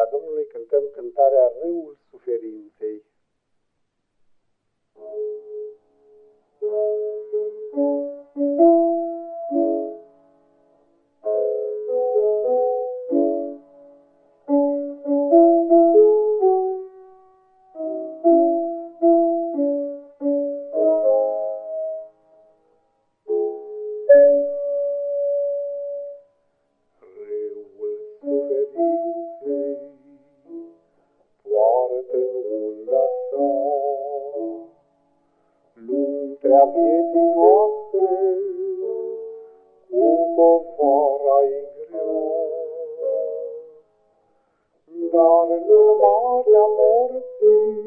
slava Domnului cântăm cântarea Râul Suferinței. Lumea vieții noastre cu povara-i grea, dar în urmarea morții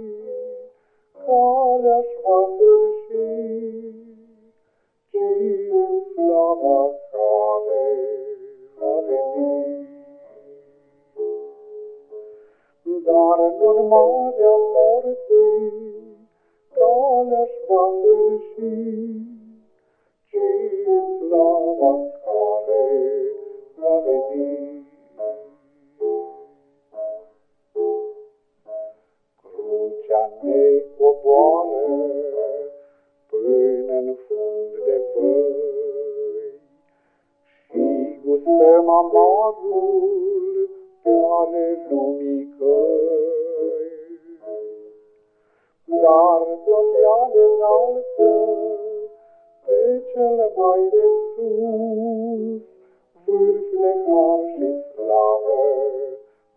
calea-și va sfârși, ci în slava Dar în urmarea morții calea-și va sfârși, ci slava care va veni. Crucea ne coboară până-n fund de văi și gustăm amarul pe ale lumii dar tot ea ne înalță pe cel mai de sus, vârf de har și slavă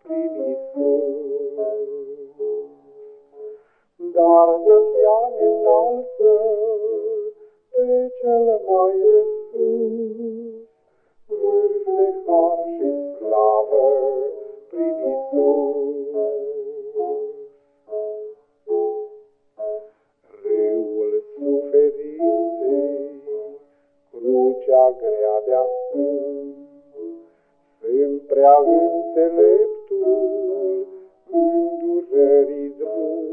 prin Isus. Dar tot ea ne înalță pe cel mai de sus, vârf de har și slavă cea de acum. Sunt prea înțeleptul îndurării drum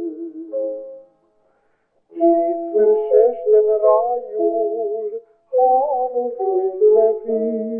și sfârșește în raiul harului slăvit.